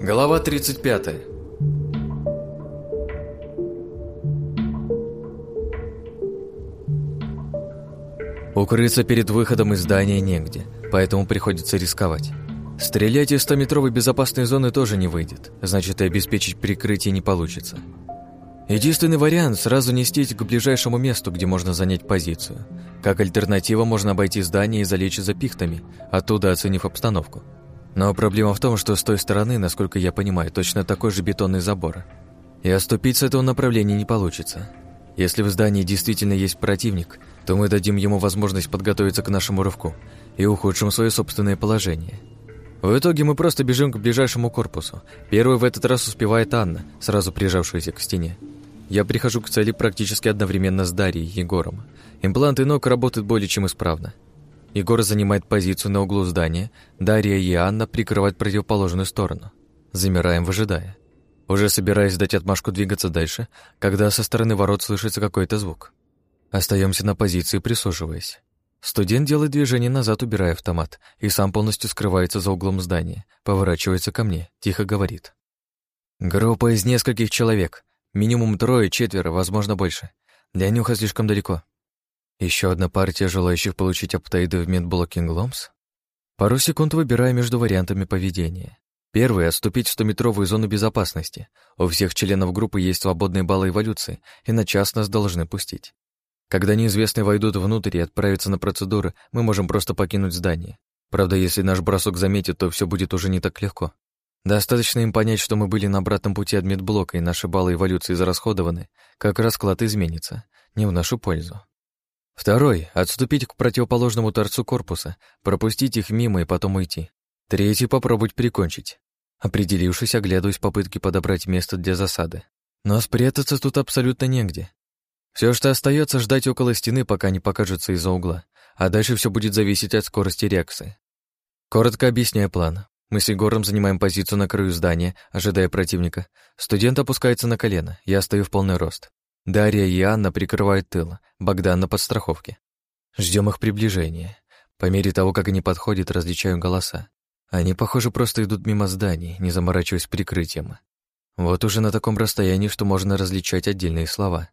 Глава 35 Укрыться перед выходом из здания негде, поэтому приходится рисковать. Стрелять из 100-метровой безопасной зоны тоже не выйдет, значит и обеспечить прикрытие не получится. Единственный вариант – сразу нестись к ближайшему месту, где можно занять позицию. Как альтернатива можно обойти здание и залечь за пихтами, оттуда оценив обстановку. Но проблема в том, что с той стороны, насколько я понимаю, точно такой же бетонный забор. И оступить с этого направления не получится. Если в здании действительно есть противник, то мы дадим ему возможность подготовиться к нашему рывку и ухудшим свое собственное положение. В итоге мы просто бежим к ближайшему корпусу. Первый в этот раз успевает Анна, сразу прижавшаяся к стене. Я прихожу к цели практически одновременно с Дарьей и Егором. Импланты ног работают более чем исправно. Егор занимает позицию на углу здания, Дарья и Анна прикрывают противоположную сторону. Замираем, выжидая. Уже собираясь дать отмашку двигаться дальше, когда со стороны ворот слышится какой-то звук. Остаемся на позиции, прислушиваясь. Студент делает движение назад, убирая автомат, и сам полностью скрывается за углом здания, поворачивается ко мне, тихо говорит. «Группа из нескольких человек. Минимум трое, четверо, возможно, больше. Для нюха слишком далеко. Еще одна партия желающих получить аптоиды в медблокинг Ломс? Пару секунд выбираю между вариантами поведения. Первый — отступить в 100-метровую зону безопасности. У всех членов группы есть свободные баллы эволюции, и на час нас должны пустить. Когда неизвестные войдут внутрь и отправятся на процедуры, мы можем просто покинуть здание. Правда, если наш бросок заметят, то все будет уже не так легко. Достаточно им понять, что мы были на обратном пути от медблока, и наши баллы эволюции зарасходованы, как расклад изменится, не в нашу пользу. Второй — отступить к противоположному торцу корпуса, пропустить их мимо и потом уйти. Третий — попробовать прикончить. Определившись, оглядываюсь попытки подобрать место для засады. Но спрятаться тут абсолютно негде. Все, что остается, ждать около стены, пока не покажется из-за угла, а дальше все будет зависеть от скорости реакции. Коротко объясняю план. Мы с Егором занимаем позицию на краю здания, ожидая противника. Студент опускается на колено, я стою в полный рост. Дарья и Анна прикрывают тыл, Богдан на подстраховке. Ждем их приближения. По мере того, как они подходят, различаю голоса. Они, похоже, просто идут мимо зданий, не заморачиваясь прикрытием. Вот уже на таком расстоянии, что можно различать отдельные слова.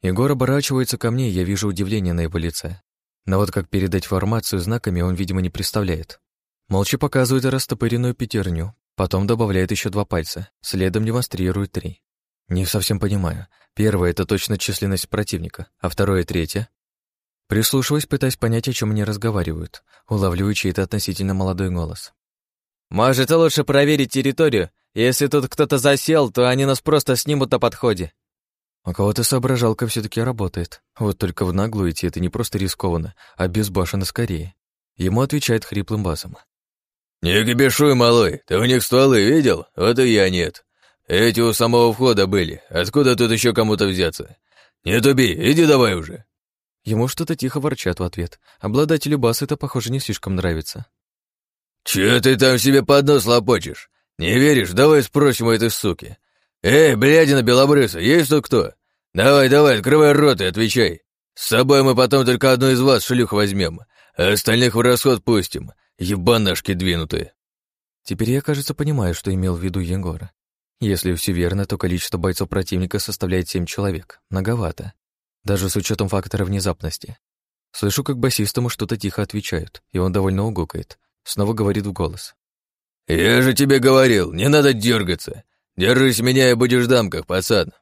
Егор оборачивается ко мне, и я вижу удивление на его лице. Но вот как передать формацию знаками он, видимо, не представляет. Молча показывает растопыренную пятерню, потом добавляет еще два пальца, следом демонстрирует три. Не совсем понимаю. Первое — это точно численность противника, а второе — третье. Прислушиваясь, пытаясь понять, о чем они разговаривают, улавливаю чей-то относительно молодой голос. «Может, лучше проверить территорию? Если тут кто-то засел, то они нас просто снимут на подходе». У кого-то соображалка все таки работает. Вот только в наглую идти это не просто рискованно, а безбашенно скорее. Ему отвечает хриплым басом. «Не кипишуй, малой, ты у них стволы видел? Вот и я нет. Эти у самого входа были. Откуда тут еще кому-то взяться? Не туби, иди давай уже. Ему что-то тихо ворчат в ответ. Обладателю баса это, похоже, не слишком нравится. Че ты там себе под нос лопочешь? Не веришь? Давай спросим у этой суки. Эй, блядина белобрыса, есть тут кто? Давай, давай, открывай рот и отвечай. С собой мы потом только одну из вас шлюх возьмем, а остальных в расход пустим. Ебанашки двинутые. Теперь я, кажется, понимаю, что имел в виду Егора. Если все верно, то количество бойцов противника составляет семь человек. Многовато. Даже с учетом фактора внезапности. Слышу, как басистому что-то тихо отвечают, и он довольно угукает. Снова говорит в голос. «Я же тебе говорил, не надо дергаться. Держись меня и будешь дамках, пацан».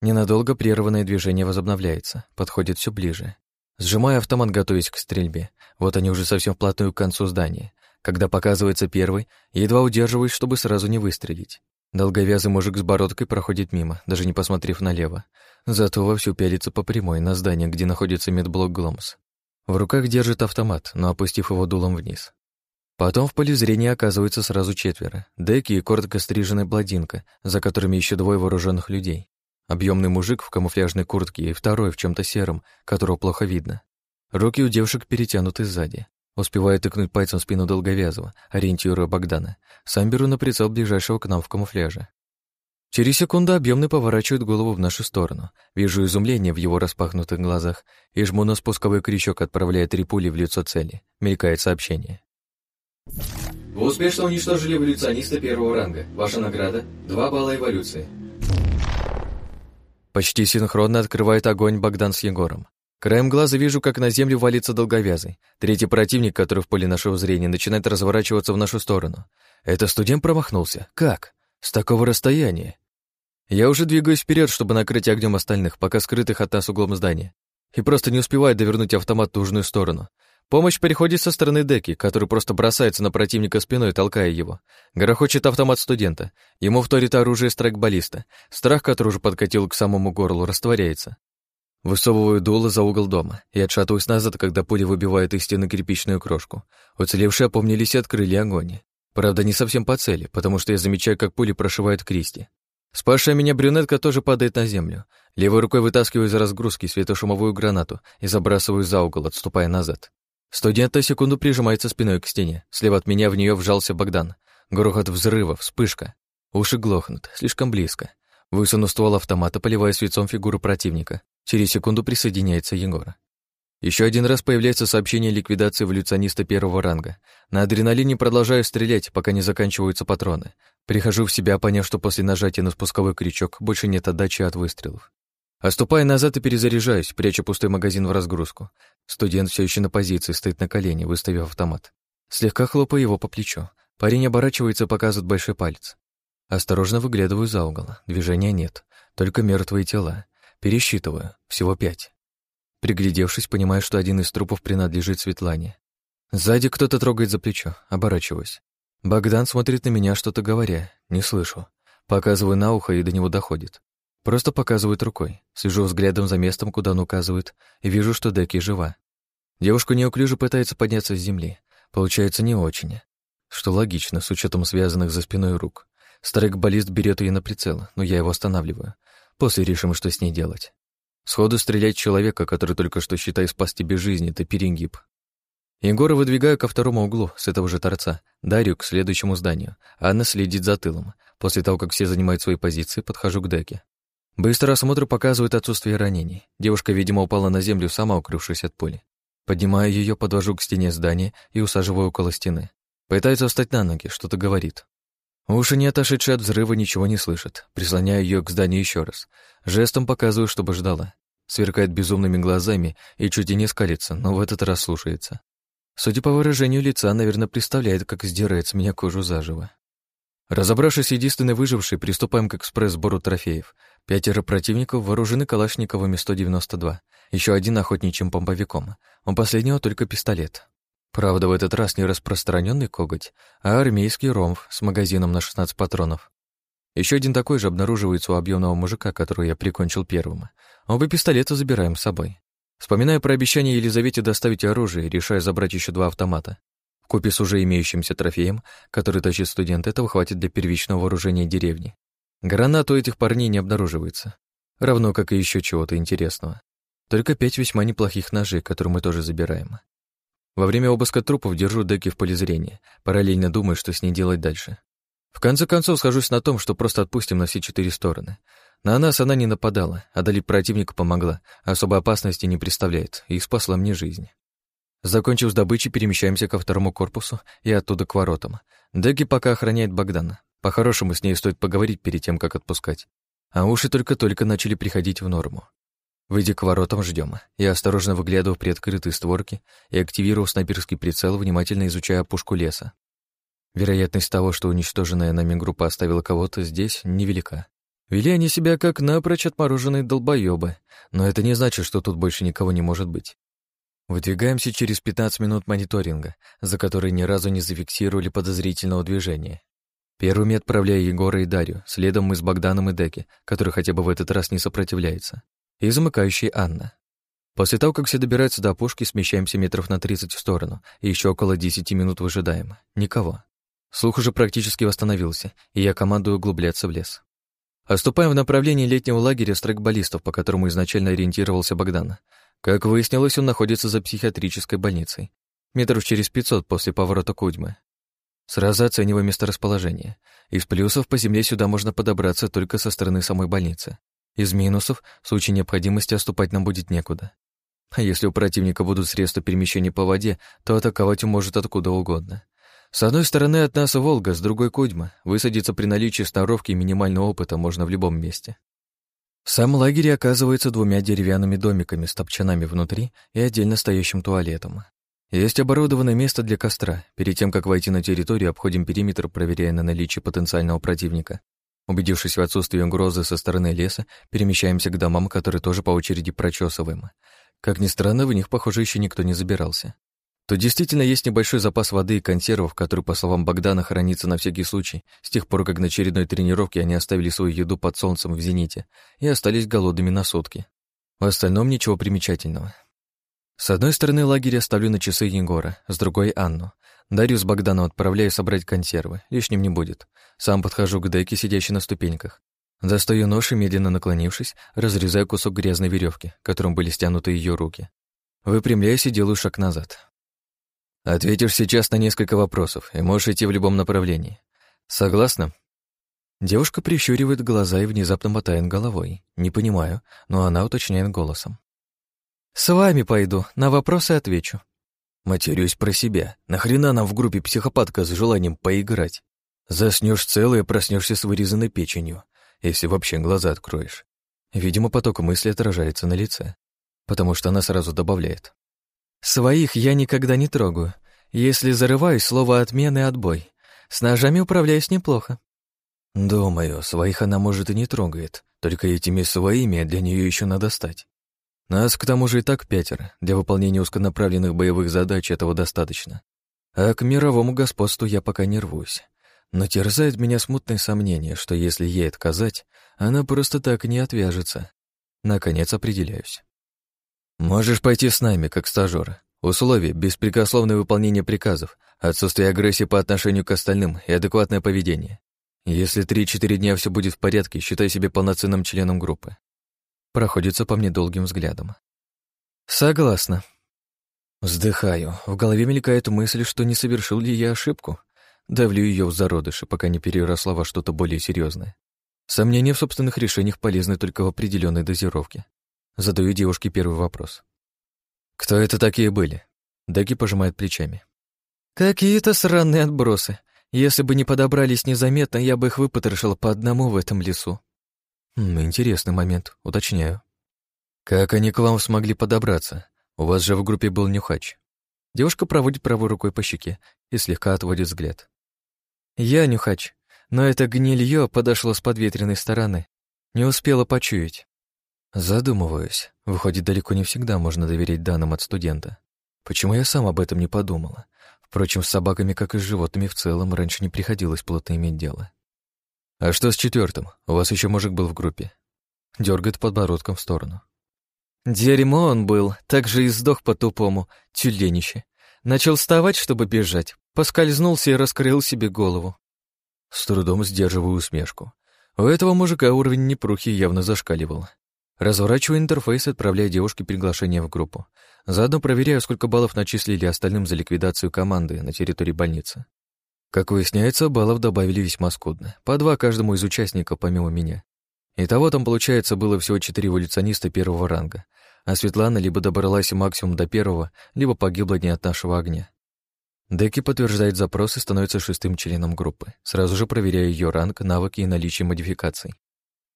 Ненадолго прерванное движение возобновляется, подходит все ближе. Сжимаю автомат, готовясь к стрельбе. Вот они уже совсем вплотную к концу здания. Когда показывается первый, едва удерживаюсь, чтобы сразу не выстрелить. Долговязый мужик с бородкой проходит мимо, даже не посмотрев налево. Зато вовсю пялится по прямой на здание, где находится медблок Гломс. В руках держит автомат, но опустив его дулом вниз. Потом в поле зрения оказывается сразу четверо. Деки и коротко стриженная бладинка, за которыми еще двое вооруженных людей. Объемный мужик в камуфляжной куртке и второй в чем то сером, которого плохо видно. Руки у девушек перетянуты сзади. Успеваю тыкнуть пальцем в спину долговязого, ориентируя Богдана. Сам беру на прицел ближайшего к нам в камуфляже. Через секунду объемный поворачивает голову в нашу сторону. Вижу изумление в его распахнутых глазах и жму на спусковой крючок, отправляя три пули в лицо цели. Мелькает сообщение. Вы успешно уничтожили эволюциониста первого ранга. Ваша награда – 2 балла эволюции. Почти синхронно открывает огонь Богдан с Егором. Краем глаза вижу, как на землю валится долговязый. Третий противник, который в поле нашего зрения, начинает разворачиваться в нашу сторону. Это студент промахнулся. Как? С такого расстояния? Я уже двигаюсь вперед, чтобы накрыть огнем остальных, пока скрытых от нас углом здания. И просто не успеваю довернуть автомат в нужную сторону. Помощь переходит со стороны Деки, который просто бросается на противника спиной, толкая его. Грохочет автомат студента. Ему вторит оружие страйкболиста. Страх, который уже подкатил к самому горлу, растворяется. Высовываю дуло за угол дома и отшатываюсь назад, когда пуля выбивает из стены кирпичную крошку. Уцелевшие опомнились и открыли огонь. Правда, не совсем по цели, потому что я замечаю, как пули прошивают Кристи. Спасшая меня брюнетка тоже падает на землю. Левой рукой вытаскиваю из разгрузки светошумовую гранату и забрасываю за угол, отступая назад. Студент на секунду прижимается спиной к стене. Слева от меня в нее вжался Богдан. Грохот взрыва, вспышка. Уши глохнут, слишком близко. Высуну ствол автомата, поливая свечом фигуру противника. Через секунду присоединяется Егор. Еще один раз появляется сообщение ликвидации эволюциониста первого ранга. На адреналине продолжаю стрелять, пока не заканчиваются патроны. Прихожу в себя, поняв, что после нажатия на спусковой крючок больше нет отдачи от выстрелов. Оступая назад и перезаряжаюсь, пряча пустой магазин в разгрузку. Студент все еще на позиции, стоит на колене, выставив автомат. Слегка хлопаю его по плечу. Парень оборачивается показывает большой палец. Осторожно выглядываю за угол. Движения нет, только мертвые тела. Пересчитываю. Всего пять. Приглядевшись, понимаю, что один из трупов принадлежит Светлане. Сзади кто-то трогает за плечо. Оборачиваюсь. Богдан смотрит на меня, что-то говоря. Не слышу. Показываю на ухо, и до него доходит. Просто показывает рукой. Сижу взглядом за местом, куда он указывает, и вижу, что Деки жива. Девушка неуклюже пытается подняться с земли. Получается не очень. Что логично, с учетом связанных за спиной рук. Старик-баллист берет ее на прицел, но я его останавливаю. После решим, что с ней делать. Сходу стрелять человека, который только что, считай, спас тебе жизнь, это перегиб. Егора выдвигаю ко второму углу с этого же торца, Дарью к следующему зданию. Анна следит за тылом. После того, как все занимают свои позиции, подхожу к деке. Быстрый осмотр показывает отсутствие ранений. Девушка, видимо, упала на землю, сама укрывшись от пули. Поднимаю ее, подвожу к стене здания и усаживаю около стены. Пытается встать на ноги, что-то говорит. Уши, не отошедшие от взрыва, ничего не слышат. Прислоняю ее к зданию еще раз. Жестом показываю, чтобы ждала. Сверкает безумными глазами и чуть и не скалится, но в этот раз слушается. Судя по выражению лица, наверное, представляет, как сдирает с меня кожу заживо. Разобравшись единственной выжившей, приступаем к экспресс-сбору трофеев. Пятеро противников вооружены калашниковыми 192, еще один охотничьим помповиком. У последнего только пистолет. Правда, в этот раз не распространенный коготь, а армейский ромф с магазином на 16 патронов. Еще один такой же обнаруживается у объемного мужика, которого я прикончил первым. Оба пистолета забираем с собой. Вспоминаю про обещание Елизавете доставить оружие и решаю забрать еще два автомата. В с уже имеющимся трофеем, который тащит студент, этого хватит для первичного вооружения деревни. Гранат у этих парней не обнаруживается. Равно как и еще чего-то интересного. Только пять весьма неплохих ножей, которые мы тоже забираем. Во время обыска трупов держу деки в поле зрения, параллельно думаю, что с ней делать дальше. В конце концов, схожусь на том, что просто отпустим на все четыре стороны. На нас она не нападала, а дали противника помогла, особой опасности не представляет и спасла мне жизнь. Закончив с добычей, перемещаемся ко второму корпусу и оттуда к воротам. Деги пока охраняет Богдана. По-хорошему, с ней стоит поговорить перед тем, как отпускать. А уши только-только начали приходить в норму. Выйдя к воротам, ждем. Я осторожно выглядываю в приоткрытые створки и, активировав снайперский прицел, внимательно изучая опушку леса. Вероятность того, что уничтоженная нами группа оставила кого-то здесь, невелика. Вели они себя как напрочь отмороженные долбоёбы, но это не значит, что тут больше никого не может быть. Выдвигаемся через 15 минут мониторинга, за которые ни разу не зафиксировали подозрительного движения. Первыми отправляю Егора и Дарью, следом мы с Богданом и Деки, который хотя бы в этот раз не сопротивляется и замыкающий Анна. После того, как все добираются до опушки, смещаемся метров на 30 в сторону и еще около 10 минут выжидаем. Никого. Слух уже практически восстановился, и я командую углубляться в лес. Оступаем в направлении летнего лагеря страйкболистов, по которому изначально ориентировался Богдан. Как выяснилось, он находится за психиатрической больницей. Метров через 500 после поворота Кудьмы. Сразу оцениваю месторасположение. Из плюсов по земле сюда можно подобраться только со стороны самой больницы. Из минусов в случае необходимости отступать нам будет некуда. А если у противника будут средства перемещения по воде, то атаковать он может откуда угодно. С одной стороны от нас Волга, с другой Кудьма. Высадиться при наличии сноровки и минимального опыта можно в любом месте. Сам лагерь оказывается двумя деревянными домиками с топчанами внутри и отдельно стоящим туалетом. Есть оборудованное место для костра. Перед тем, как войти на территорию, обходим периметр, проверяя на наличие потенциального противника. Убедившись в отсутствии угрозы со стороны леса, перемещаемся к домам, которые тоже по очереди прочесываем. Как ни странно, в них, похоже, еще никто не забирался. Тут действительно есть небольшой запас воды и консервов, который, по словам Богдана, хранится на всякий случай, с тех пор, как на очередной тренировке они оставили свою еду под солнцем в зените и остались голодными на сутки. В остальном ничего примечательного. С одной стороны лагерь оставлю на часы Егора, с другой — Анну. Дарью с Богданом отправляю собрать консервы, лишним не будет. Сам подхожу к деке, сидящей на ступеньках. Достаю нож и, медленно наклонившись, разрезаю кусок грязной веревки, которым были стянуты ее руки. Выпрямляюсь и делаю шаг назад. Ответишь сейчас на несколько вопросов и можешь идти в любом направлении. Согласна? Девушка прищуривает глаза и внезапно мотает головой. Не понимаю, но она уточняет голосом. «С вами пойду, на вопросы отвечу». Матерюсь про себя. Нахрена нам в группе психопатка с желанием поиграть? Заснешь целый и проснешься с вырезанной печенью, если вообще глаза откроешь. Видимо, поток мысли отражается на лице, потому что она сразу добавляет. Своих я никогда не трогаю. Если зарываюсь, слово отмены отбой. С ножами управляюсь неплохо. Думаю, своих она, может, и не трогает. Только этими своими для нее еще надо стать. Нас, к тому же, и так пятеро. Для выполнения узконаправленных боевых задач этого достаточно. А к мировому господству я пока не рвусь. Но терзает меня смутное сомнение, что если ей отказать, она просто так не отвяжется. Наконец определяюсь. «Можешь пойти с нами, как стажёр. Условие — беспрекословное выполнение приказов, отсутствие агрессии по отношению к остальным и адекватное поведение. Если три-четыре дня все будет в порядке, считай себя полноценным членом группы». Проходится по мне долгим взглядом. «Согласна». Вздыхаю. В голове мелькает мысль, что не совершил ли я ошибку. Давлю ее в зародыши, пока не переросла во что-то более серьезное. Сомнения в собственных решениях полезны только в определенной дозировке. Задаю девушке первый вопрос. «Кто это такие были?» Даги пожимает плечами. «Какие-то сраные отбросы. Если бы не подобрались незаметно, я бы их выпотрошил по одному в этом лесу». «Интересный момент, уточняю». «Как они к вам смогли подобраться? У вас же в группе был нюхач». Девушка проводит правой рукой по щеке и слегка отводит взгляд. «Я нюхач, но это гнилье подошло с подветренной стороны. Не успела почуять. Задумываюсь. Выходит, далеко не всегда можно доверять данным от студента. Почему я сам об этом не подумала? Впрочем, с собаками, как и с животными в целом, раньше не приходилось плотно иметь дело. «А что с четвертым? У вас еще мужик был в группе?» Дергает подбородком в сторону. «Дерьмо он был, так же и сдох по-тупому, тюленище. Начал вставать, чтобы бежать, поскользнулся и раскрыл себе голову». С трудом сдерживаю усмешку. У этого мужика уровень непрухи явно зашкаливал. Разворачиваю интерфейс и отправляю девушке приглашение в группу. Заодно проверяю, сколько баллов начислили остальным за ликвидацию команды на территории больницы. Как выясняется, баллов добавили весьма скудно. По два каждому из участников, помимо меня. Итого там, получается, было всего четыре эволюциониста первого ранга, а Светлана либо добралась максимум до первого, либо погибла не от нашего огня. Деки подтверждает запрос и становится шестым членом группы. Сразу же проверяю ее ранг, навыки и наличие модификаций.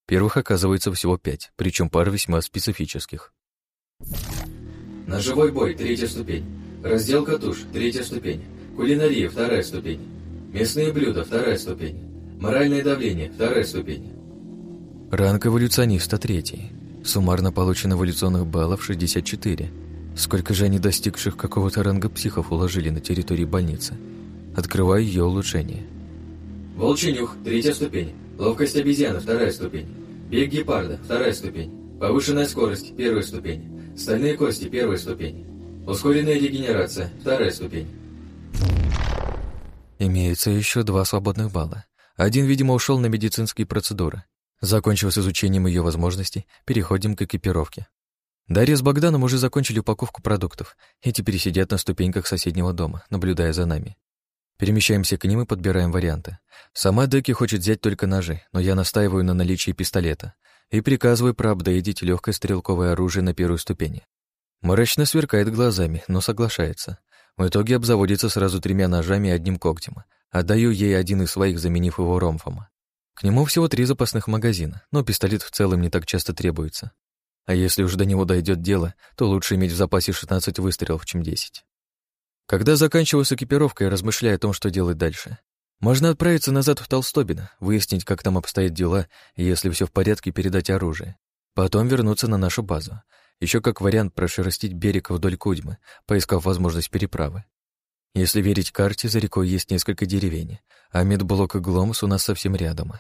Первых оказывается всего пять, причем пар весьма специфических. Ножевой бой, третья ступень. Разделка туш, третья ступень. Кулинария, вторая ступень. Мясные блюда, вторая ступень. Моральное давление, вторая ступень. Ранг эволюциониста третий. Суммарно получено эволюционных баллов 64. Сколько же они достигших какого-то ранга психов уложили на территории больницы? Открываю ее улучшение. Волчий нюх, третья ступень. Ловкость обезьяны, вторая ступень. Бег гепарда, вторая ступень. Повышенная скорость, первая ступень. Стальные кости, первая ступень. Ускоренная регенерация, вторая ступень. Имеется еще два свободных балла. Один, видимо, ушел на медицинские процедуры. Закончив с изучением ее возможностей, переходим к экипировке. Дарья с Богданом уже закончили упаковку продуктов и теперь сидят на ступеньках соседнего дома, наблюдая за нами. Перемещаемся к ним и подбираем варианты. Сама Деки хочет взять только ножи, но я настаиваю на наличии пистолета и приказываю проапдейдить легкое стрелковое оружие на первой ступени. Мрачно сверкает глазами, но соглашается. В итоге обзаводится сразу тремя ножами и одним когтем. Отдаю ей один из своих, заменив его ромфом. К нему всего три запасных магазина, но пистолет в целом не так часто требуется. А если уж до него дойдет дело, то лучше иметь в запасе 16 выстрелов, чем 10. Когда заканчиваю с экипировкой, размышляю о том, что делать дальше. Можно отправиться назад в Толстобино, выяснить, как там обстоят дела, и если все в порядке, передать оружие. Потом вернуться на нашу базу. Еще как вариант прошерстить берег вдоль Кудьмы, поискав возможность переправы. Если верить карте, за рекой есть несколько деревень, а медблок и Гломс у нас совсем рядом.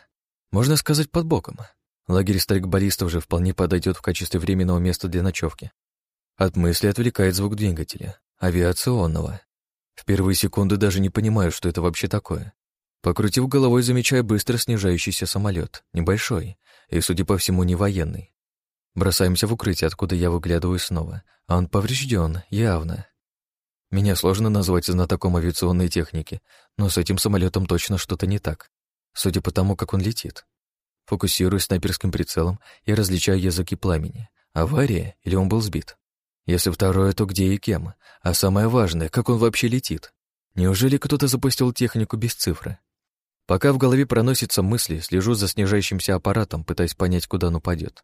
Можно сказать, под боком. Лагерь стрейкболистов же вполне подойдет в качестве временного места для ночевки. От мысли отвлекает звук двигателя, авиационного. В первые секунды даже не понимаю, что это вообще такое. Покрутив головой, замечаю быстро снижающийся самолет, небольшой, и, судя по всему, не военный. Бросаемся в укрытие, откуда я выглядываю снова, а он поврежден, явно. Меня сложно назвать знатоком авиационной техники, но с этим самолетом точно что-то не так, судя по тому, как он летит. Фокусируюсь снайперским прицелом и различаю языки пламени. Авария или он был сбит? Если второе, то где и кем? А самое важное, как он вообще летит? Неужели кто-то запустил технику без цифры? Пока в голове проносятся мысли, слежу за снижающимся аппаратом, пытаясь понять, куда он упадет.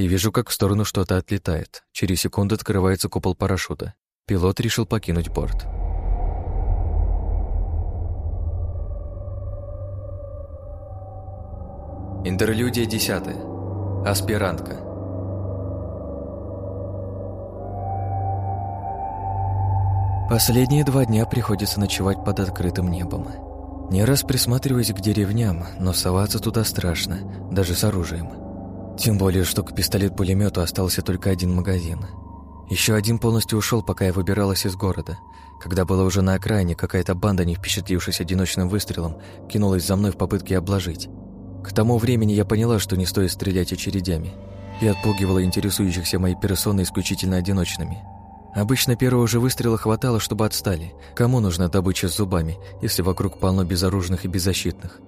И вижу, как в сторону что-то отлетает. Через секунду открывается купол парашюта. Пилот решил покинуть борт. Интерлюдия десятая. Аспирантка. Последние два дня приходится ночевать под открытым небом. Не раз присматриваюсь к деревням, но соваться туда страшно, даже с оружием. Тем более, что к пистолет-пулемету остался только один магазин. Еще один полностью ушел, пока я выбиралась из города. Когда была уже на окраине, какая-то банда, не впечатлившись одиночным выстрелом, кинулась за мной в попытке облажить. К тому времени я поняла, что не стоит стрелять очередями, и отпугивала интересующихся моей персоной исключительно одиночными – Обычно первого же выстрела хватало, чтобы отстали. Кому нужна добыча с зубами, если вокруг полно безоружных и беззащитных?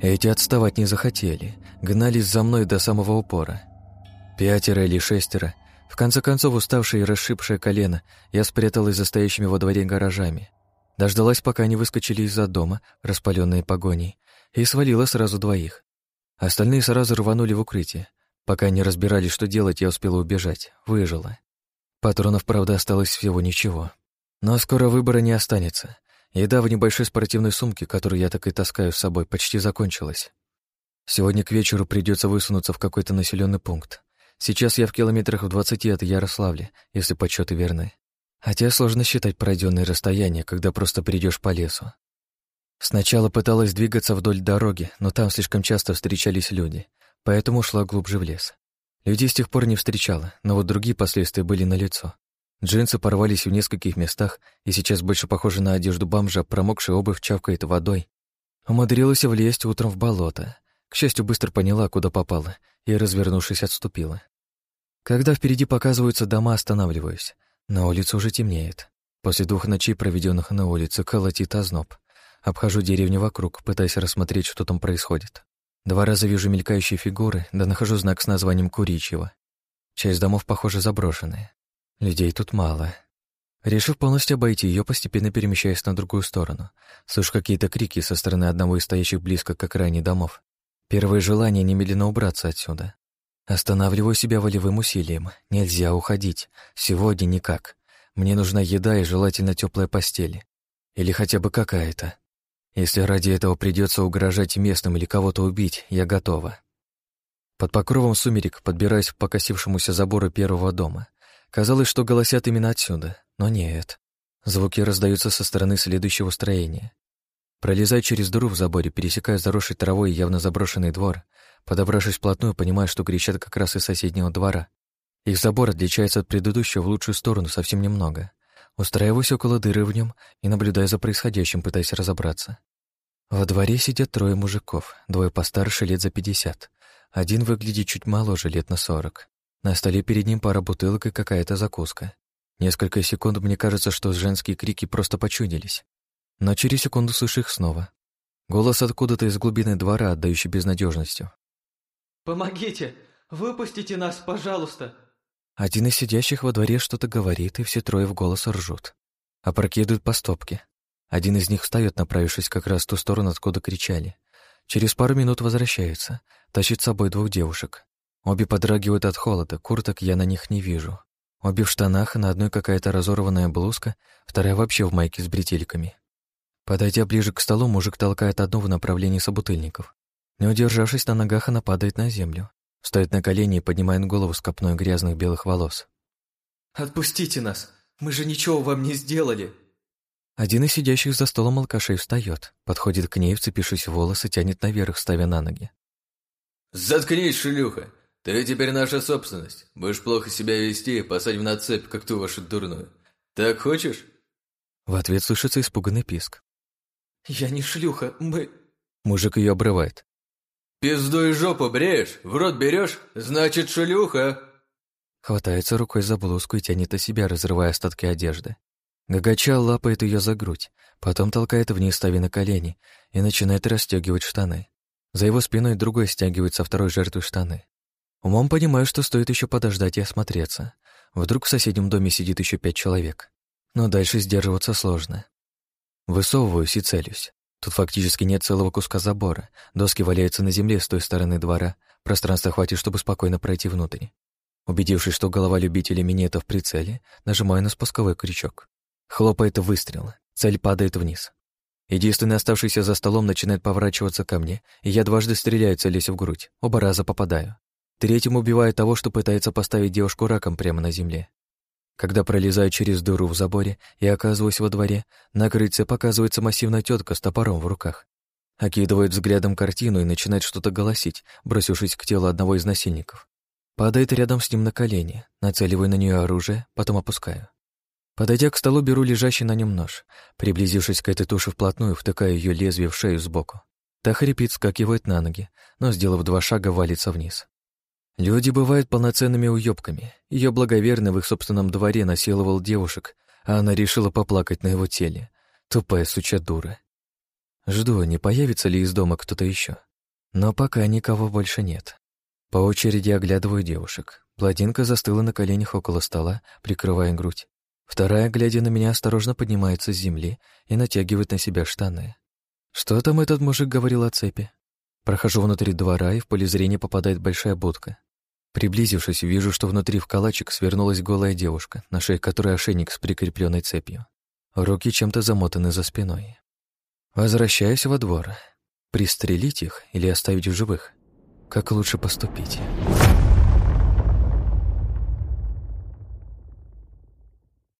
Эти отставать не захотели, гнались за мной до самого упора. Пятеро или шестеро. В конце концов, уставшее и расшибшее колено, я спряталась за стоящими во дворе гаражами. Дождалась, пока они выскочили из-за дома, распаленные погоней, и свалила сразу двоих. Остальные сразу рванули в укрытие. Пока не разбирались, что делать, я успела убежать. Выжила. Патронов, правда, осталось всего ничего. Но скоро выбора не останется. Еда в небольшой спортивной сумке, которую я так и таскаю с собой, почти закончилась. Сегодня к вечеру придется высунуться в какой-то населенный пункт. Сейчас я в километрах в двадцати от Ярославля, если подсчеты верны. Хотя сложно считать пройденные расстояния, когда просто придешь по лесу. Сначала пыталась двигаться вдоль дороги, но там слишком часто встречались люди, поэтому шла глубже в лес. Людей с тех пор не встречала, но вот другие последствия были налицо. Джинсы порвались в нескольких местах и сейчас больше похожи на одежду бомжа, промокшая обувь чавкает водой. Умудрилась влезть утром в болото. К счастью, быстро поняла, куда попала, и, развернувшись, отступила. Когда впереди показываются дома, останавливаюсь. На улице уже темнеет. После двух ночей, проведенных на улице, колотит озноб. Обхожу деревню вокруг, пытаясь рассмотреть, что там происходит. Два раза вижу мелькающие фигуры, да нахожу знак с названием Куричьего. Часть домов, похоже, заброшенные. Людей тут мало. Решив полностью обойти ее, постепенно перемещаясь на другую сторону. Слышу какие-то крики со стороны одного из стоящих близко к окраине домов. Первое желание немедленно убраться отсюда. Останавливаю себя волевым усилием. Нельзя уходить. Сегодня никак. Мне нужна еда и желательно теплая постель. Или хотя бы какая-то. Если ради этого придется угрожать местным или кого-то убить, я готова. Под покровом сумерек подбираюсь к покосившемуся забору первого дома. Казалось, что голосят именно отсюда, но нет. Звуки раздаются со стороны следующего строения. Пролезая через дыру в заборе, пересекая заросший травой явно заброшенный двор, подобравшись вплотную, понимаю, что кричат как раз из соседнего двора. Их забор отличается от предыдущего в лучшую сторону совсем немного. Устраиваюсь около дыры в нем и наблюдаю за происходящим, пытаясь разобраться. Во дворе сидят трое мужиков, двое постарше, лет за пятьдесят. Один выглядит чуть моложе, лет на сорок. На столе перед ним пара бутылок и какая-то закуска. Несколько секунд мне кажется, что женские крики просто почудились. Но через секунду слышу их снова. Голос откуда-то из глубины двора, отдающий безнадежностью. «Помогите! Выпустите нас, пожалуйста!» Один из сидящих во дворе что-то говорит, и все трое в голос ржут. Опрокидывают по стопке. Один из них встает, направившись как раз в ту сторону, откуда кричали. Через пару минут возвращается, тащит с собой двух девушек. Обе подрагивают от холода, курток я на них не вижу. Обе в штанах, на одной какая-то разорванная блузка, вторая вообще в майке с бретельками. Подойдя ближе к столу, мужик толкает одну в направлении собутыльников. Не удержавшись на ногах, она падает на землю. Встает на колени и поднимает голову с копной грязных белых волос. «Отпустите нас! Мы же ничего вам не сделали!» Один из сидящих за столом алкашей встает, подходит к ней, вцепившись в волосы, тянет наверх, ставя на ноги. «Заткнись, шлюха! Ты теперь наша собственность. Будешь плохо себя вести, посадим на цепь, как ту вашу дурную. Так хочешь?» В ответ слышится испуганный писк. «Я не шлюха, мы...» Мужик ее обрывает. «Пизду и жопу бреешь, в рот берешь, значит шлюха!» Хватается рукой за блузку и тянет о себя, разрывая остатки одежды. Гагача лапает ее за грудь, потом толкает вниз, ставя на колени, и начинает расстегивать штаны. За его спиной другой стягивает со второй жертвы штаны. Умом понимаю, что стоит еще подождать и осмотреться. Вдруг в соседнем доме сидит еще пять человек. Но дальше сдерживаться сложно. Высовываюсь и целюсь. Тут фактически нет целого куска забора. Доски валяются на земле с той стороны двора. Пространства хватит, чтобы спокойно пройти внутрь. Убедившись, что голова любителя минета в прицеле, нажимаю на спусковой крючок. Хлопает выстрел. Цель падает вниз. Единственный оставшийся за столом начинает поворачиваться ко мне, и я дважды стреляю, целясь в грудь. Оба раза попадаю. Третьим убиваю того, что пытается поставить девушку раком прямо на земле. Когда пролезаю через дыру в заборе и оказываюсь во дворе, на крыльце показывается массивная тетка с топором в руках. Окидывает взглядом картину и начинает что-то голосить, бросившись к телу одного из насильников. Падает рядом с ним на колени, нацеливаю на нее оружие, потом опускаю. Подойдя к столу, беру лежащий на нем нож. Приблизившись к этой туше вплотную, втыкаю ее лезвие в шею сбоку. Та хрипит, скакивает на ноги, но, сделав два шага, валится вниз. Люди бывают полноценными уёбками. Ее благоверный в их собственном дворе насиловал девушек, а она решила поплакать на его теле. Тупая суча дура. Жду, не появится ли из дома кто-то еще. Но пока никого больше нет. По очереди оглядываю девушек. Плотинка застыла на коленях около стола, прикрывая грудь. Вторая, глядя на меня, осторожно поднимается с земли и натягивает на себя штаны. Что там этот мужик говорил о цепи? Прохожу внутри двора, и в поле зрения попадает большая будка. Приблизившись, вижу, что внутри в калачик свернулась голая девушка, на шее которой ошейник с прикрепленной цепью. Руки чем-то замотаны за спиной. Возвращаюсь во двор. Пристрелить их или оставить в живых? Как лучше поступить?